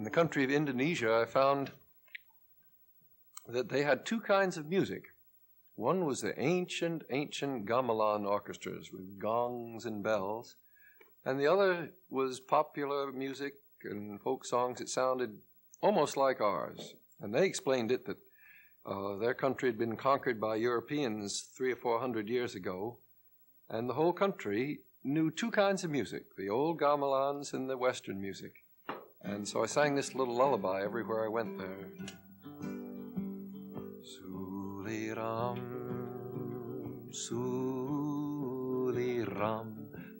in the country of Indonesia, I found that they had two kinds of music. One was the ancient, ancient gamelan orchestras with gongs and bells, and the other was popular music and folk songs that sounded almost like ours. And they explained it that uh, their country had been conquered by Europeans three or four hundred years ago, and the whole country knew two kinds of music the old gamelans and the Western music. And so I sang this little lullaby everywhere I went there. Suliram, Suliram,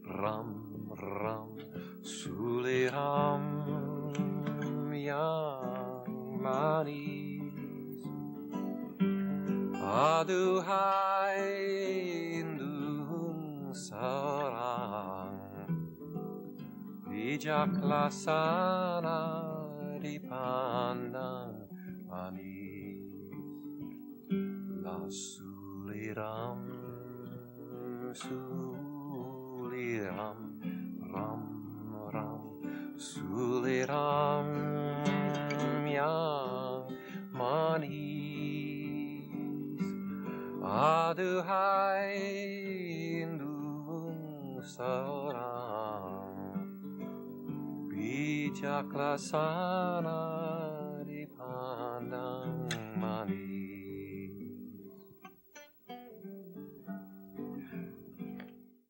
Ram, Ram, Suliram, Yang Manis, Aduhai Bijaklasana Dipandang Manis, La Suliram, Ram, Ram, Suliram, Yang Manis, Aduhai Indung Sarang, Bijaklasana